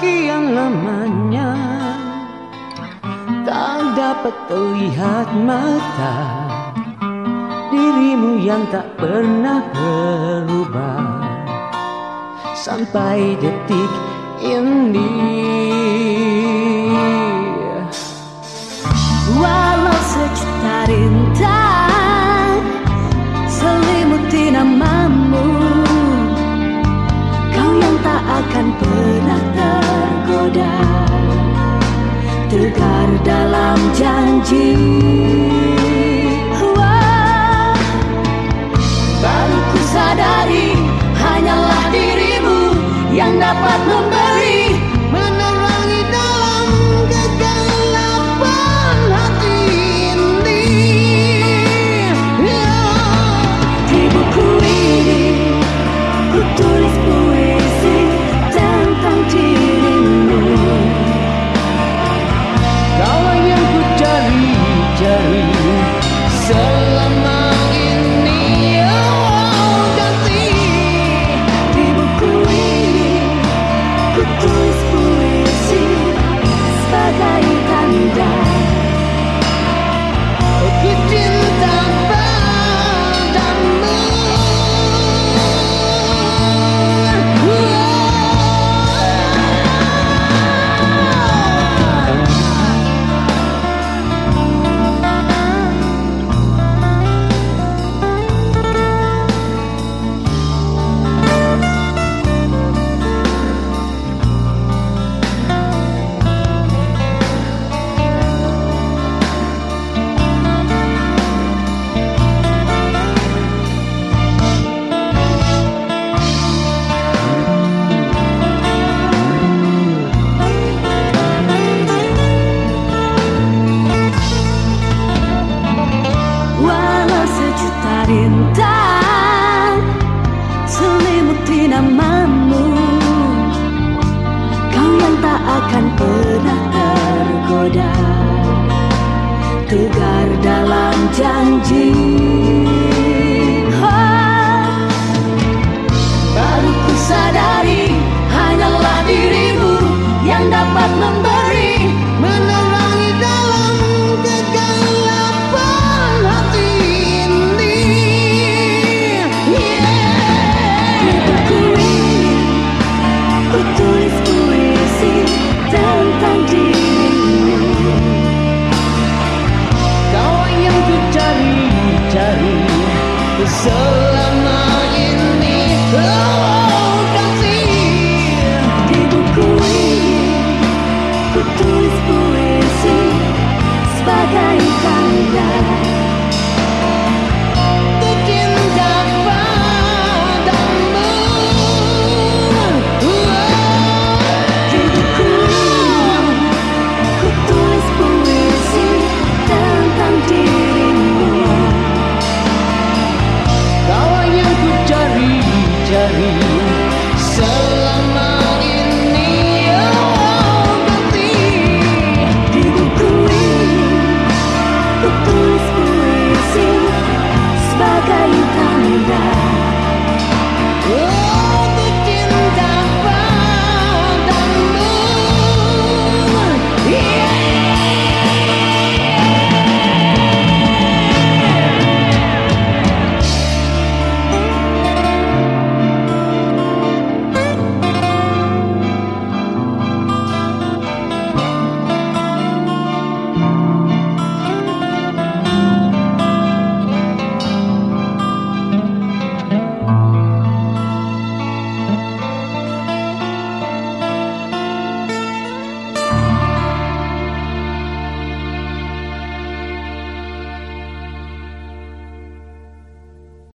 Sekian lamanya. Tak dapat terlihat mata. Dirimu yang tak pernah berubah. Sampai detik ini Tegar dalam janji. Wah, Baru ku sadari Hanyalah dirimu Yang dapat Namamu Kau yang tak akan pernah tergoda. Tegar dalam janji. Baru ku sadari Hanyalah dirimu Yang dapat memberi